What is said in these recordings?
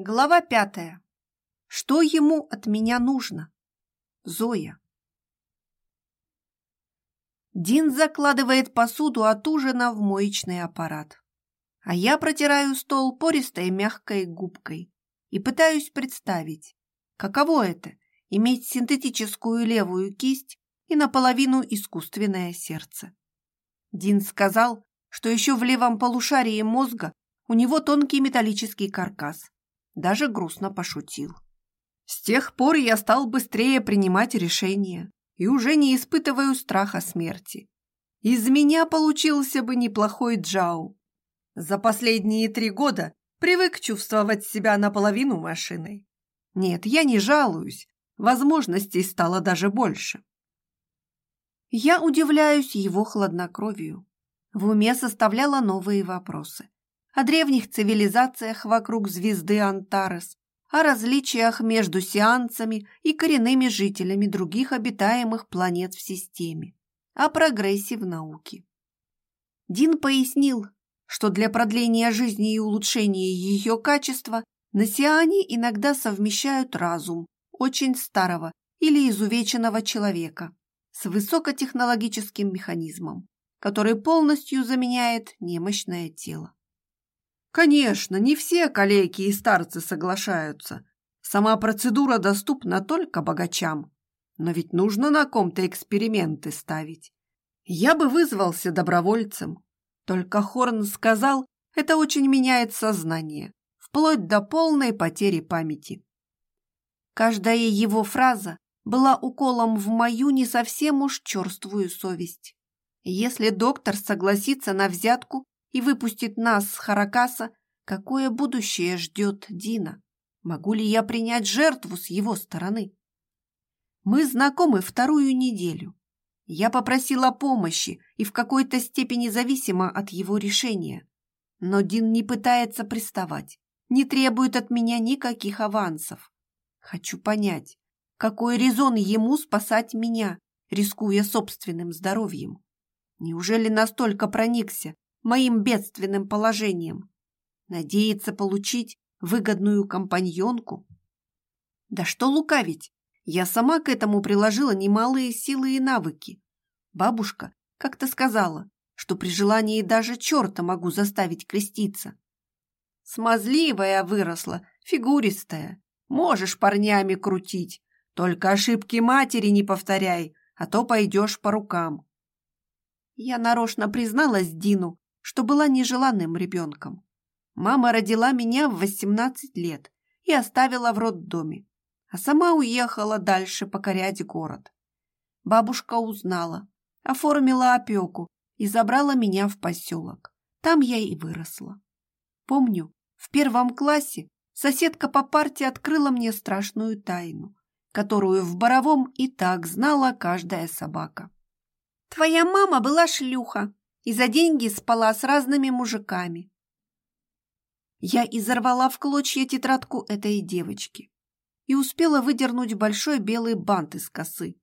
Глава пятая. Что ему от меня нужно? Зоя. Дин закладывает посуду от ужина в моечный аппарат. А я протираю стол пористой мягкой губкой и пытаюсь представить, каково это – иметь синтетическую левую кисть и наполовину искусственное сердце. Дин сказал, что еще в левом полушарии мозга у него тонкий металлический каркас – даже грустно пошутил. С тех пор я стал быстрее принимать решения и уже не испытываю страха смерти. Из меня получился бы неплохой Джау. За последние три года привык чувствовать себя наполовину машиной. Нет, я не жалуюсь, возможностей стало даже больше. Я удивляюсь его хладнокровию. В уме составляла новые вопросы о древних цивилизациях вокруг звезды Антарес, о различиях между сеансами и коренными жителями других обитаемых планет в системе, о прогрессе в науке. Дин пояснил, что для продления жизни и улучшения ее качества на Сиане иногда совмещают разум очень старого или изувеченного человека с высокотехнологическим механизмом, который полностью заменяет немощное тело. Конечно, не все коллеги и старцы соглашаются. Сама процедура доступна только богачам. Но ведь нужно на ком-то эксперименты ставить. Я бы вызвался добровольцем. Только Хорн сказал, это очень меняет сознание, вплоть до полной потери памяти. Каждая его фраза была уколом в мою не совсем уж черствую совесть. Если доктор согласится на взятку, и выпустит нас с Харакаса, какое будущее ждет Дина? Могу ли я принять жертву с его стороны? Мы знакомы вторую неделю. Я попросила помощи и в какой-то степени зависима от его решения. Но Дин не пытается приставать, не требует от меня никаких авансов. Хочу понять, какой резон ему спасать меня, рискуя собственным здоровьем? Неужели настолько проникся, моим бедственным положением. Надеется получить выгодную компаньонку? Да что лукавить, я сама к этому приложила немалые силы и навыки. Бабушка как-то сказала, что при желании даже черта могу заставить креститься. Смазливая выросла, фигуристая. Можешь парнями крутить, только ошибки матери не повторяй, а то пойдешь по рукам. Я нарочно призналась Дину, что была нежеланным ребенком. Мама родила меня в 18 лет и оставила в роддоме, а сама уехала дальше покорять город. Бабушка узнала, оформила опеку и забрала меня в поселок. Там я и выросла. Помню, в первом классе соседка по парте открыла мне страшную тайну, которую в Боровом и так знала каждая собака. «Твоя мама была шлюха», и за деньги спала с разными мужиками. Я изорвала в клочья тетрадку этой девочки и успела выдернуть большой белый бант из косы.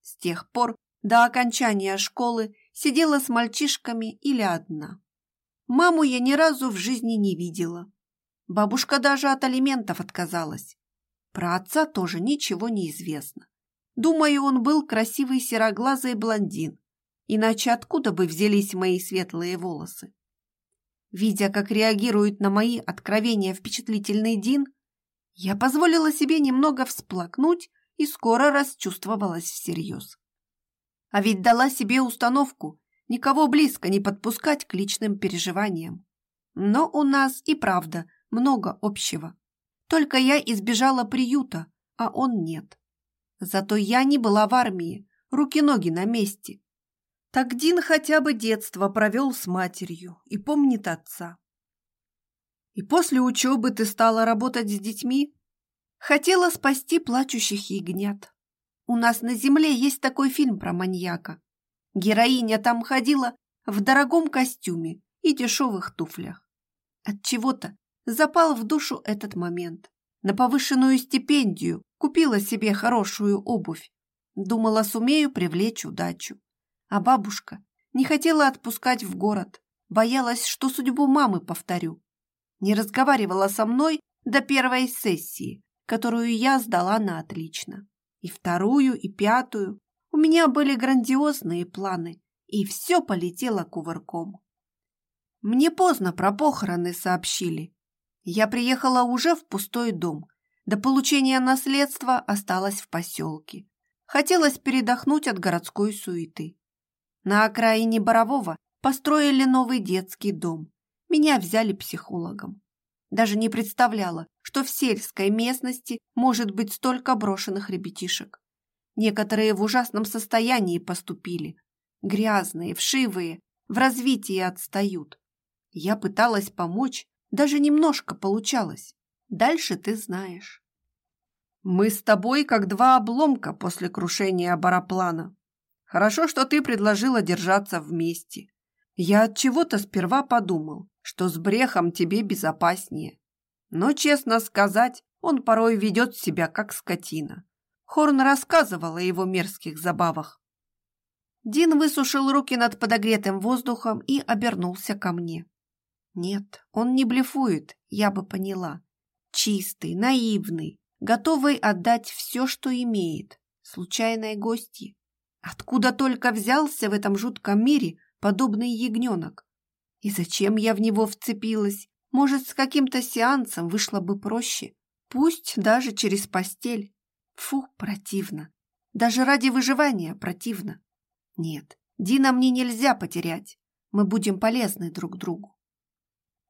С тех пор до окончания школы сидела с мальчишками или одна. Маму я ни разу в жизни не видела. Бабушка даже от алиментов отказалась. Про отца тоже ничего не известно. Думаю, он был красивый сероглазый блондин, Иначе откуда бы взялись мои светлые волосы? Видя, как реагирует на мои откровения впечатлительный Дин, я позволила себе немного всплакнуть и скоро расчувствовалась всерьез. А ведь дала себе установку никого близко не подпускать к личным переживаниям. Но у нас и правда много общего. Только я избежала приюта, а он нет. Зато я не была в армии, руки-ноги на месте. Так Дин хотя бы детство провел с матерью и помнит отца. И после учебы ты стала работать с детьми? Хотела спасти плачущих ягнят. У нас на земле есть такой фильм про маньяка. Героиня там ходила в дорогом костюме и дешевых туфлях. От чего-то запал в душу этот момент. На повышенную стипендию купила себе хорошую обувь. Думала, сумею привлечь удачу. А бабушка не хотела отпускать в город, боялась, что судьбу мамы повторю. Не разговаривала со мной до первой сессии, которую я сдала на отлично. И вторую, и пятую. У меня были грандиозные планы, и все полетело кувырком. Мне поздно про похороны сообщили. Я приехала уже в пустой дом. До получения наследства осталась в поселке. Хотелось передохнуть от городской суеты. На окраине Борового построили новый детский дом. Меня взяли психологом. Даже не представляла, что в сельской местности может быть столько брошенных ребятишек. Некоторые в ужасном состоянии поступили. Грязные, вшивые, в развитии отстают. Я пыталась помочь, даже немножко получалось. Дальше ты знаешь. Мы с тобой как два обломка после крушения бароплана. Хорошо, что ты предложила держаться вместе. Я от чего-то сперва подумал, что с брехом тебе безопаснее. Но, честно сказать, он порой ведет себя как скотина. Хорн рассказывал о его мерзких забавах. Дин высушил руки над подогретым воздухом и обернулся ко мне. Нет, он не блефует, я бы поняла. Чистый, наивный, готовый отдать все, что имеет. Случайной гости. Откуда только взялся в этом жутком мире подобный ягненок? И зачем я в него вцепилась? Может, с каким-то сеансом вышло бы проще. Пусть даже через постель. Фу, противно. Даже ради выживания противно. Нет, Дина мне нельзя потерять. Мы будем полезны друг другу.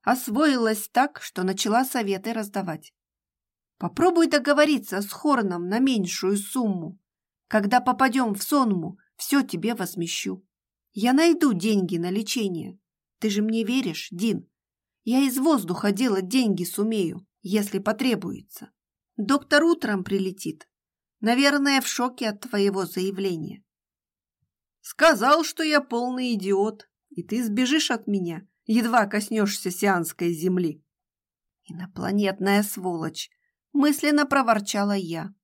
Освоилась так, что начала советы раздавать. Попробуй договориться с Хорном на меньшую сумму. Когда попадем в сонму, все тебе возмещу. Я найду деньги на лечение. Ты же мне веришь, Дин? Я из воздуха делать деньги сумею, если потребуется. Доктор утром прилетит. Наверное, в шоке от твоего заявления. Сказал, что я полный идиот, и ты сбежишь от меня, едва коснешься сианской земли. Инопланетная сволочь, мысленно проворчала я.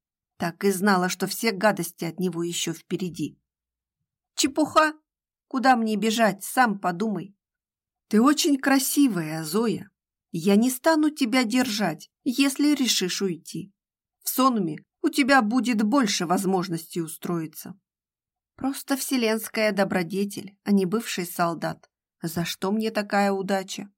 Так и знала, что все гадости от него еще впереди. Чепуха! Куда мне бежать, сам подумай. Ты очень красивая, Зоя. Я не стану тебя держать, если решишь уйти. В сонме у тебя будет больше возможностей устроиться. Просто вселенская добродетель, а не бывший солдат. За что мне такая удача?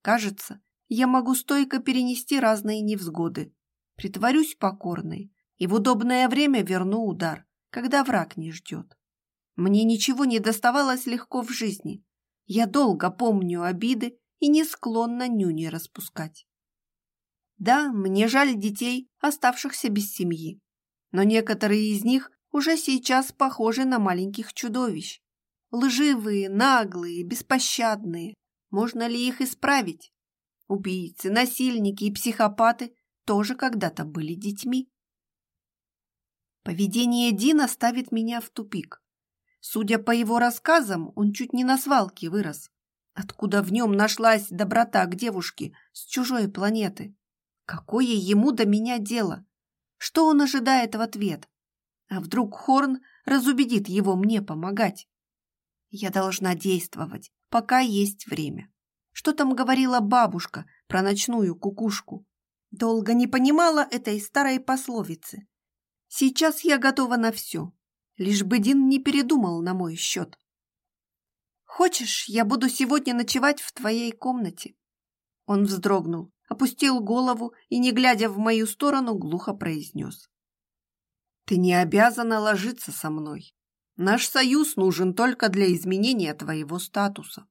Кажется, я могу стойко перенести разные невзгоды. Притворюсь покорной и в удобное время верну удар, когда враг не ждет. Мне ничего не доставалось легко в жизни, я долго помню обиды и не склонна нюни распускать. Да, мне жаль детей, оставшихся без семьи, но некоторые из них уже сейчас похожи на маленьких чудовищ. Лживые, наглые, беспощадные. Можно ли их исправить? Убийцы, насильники и психопаты тоже когда-то были детьми. Поведение Дина ставит меня в тупик. Судя по его рассказам, он чуть не на свалке вырос. Откуда в нем нашлась доброта к девушке с чужой планеты? Какое ему до меня дело? Что он ожидает в ответ? А вдруг Хорн разубедит его мне помогать? Я должна действовать, пока есть время. Что там говорила бабушка про ночную кукушку? Долго не понимала этой старой пословицы. Сейчас я готова на все, лишь бы Дин не передумал на мой счет. «Хочешь, я буду сегодня ночевать в твоей комнате?» Он вздрогнул, опустил голову и, не глядя в мою сторону, глухо произнес. «Ты не обязана ложиться со мной. Наш союз нужен только для изменения твоего статуса.